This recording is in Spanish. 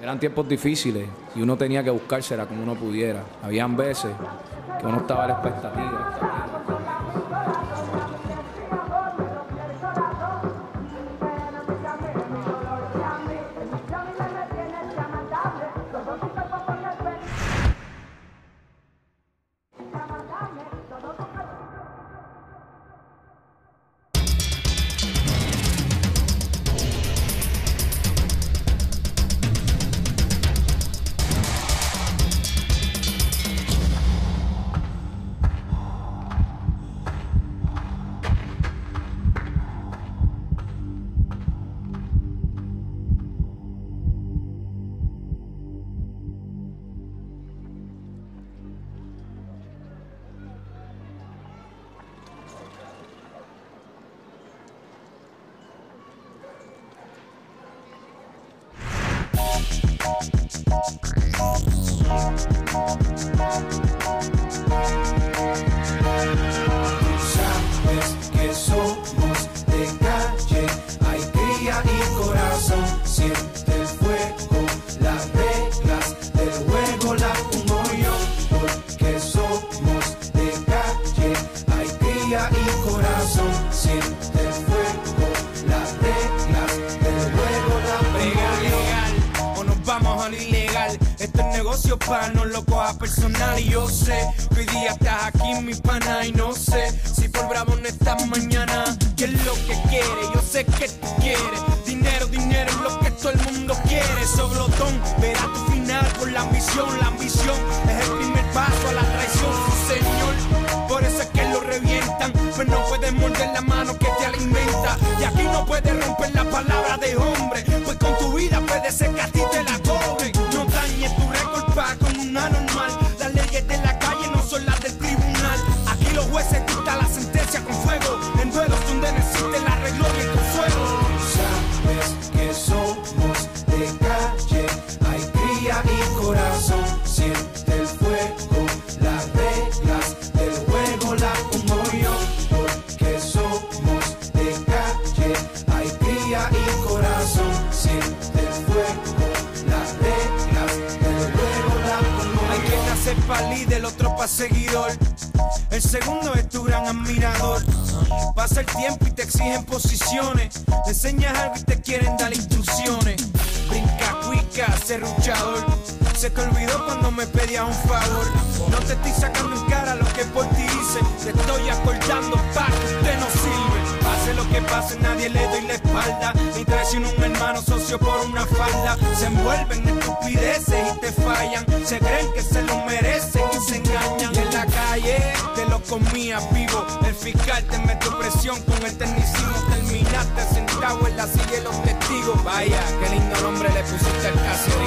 Eran tiempos difíciles y uno tenía que buscársela como uno pudiera. Habían veces que uno estaba a la expectativa. Para no lo coja personal. Y yo sé que hoy día estás aquí, mi pana. Y no sé si por bravo no estás mañana. ¿Qué es lo que quieres? Yo sé que tú quieres. Dinero, dinero es lo que todo el mundo quiere. Soblotón, verás tu final por la ambición. La ambición es el primer paso a la traición, sí, señor. Por eso es que lo revientan. Pues no puedes morder la mano que te alimenta. Y aquí no puedes romper la palabra de hombre. Pues con tu vida puede ser que a ti te la corazón, siente el fuego, las reglas del juego las pongo yo, porque somos de calle, hay cría y corazón, siente el fuego, las reglas del juego las Hay yo. quien nace pa' líder, otro pa' seguidor. El segundo es tu gran admirador. Pasa el tiempo y te exigen posiciones. Te enseñas algo y te quieren dar instrucciones. Brinca, cuica, serruchador. Se te olvidó cuando me pedías un favor. No te estoy sacando en cara lo que por ti hice. Te estoy acordando pa' que usted no sirve. Pase lo que pase, nadie le doy la espalda. Ni traiciona un hermano socio por una falda. Se envuelven en estupideces y te fallan. Se creen que se lo merecen y se engañan. En la calle te lo comías vivo. El fiscal te metió presión con el tecnicismo. Terminaste sentado en la silla de los testigos. Vaya, qué lindo nombre le pusiste al caserío.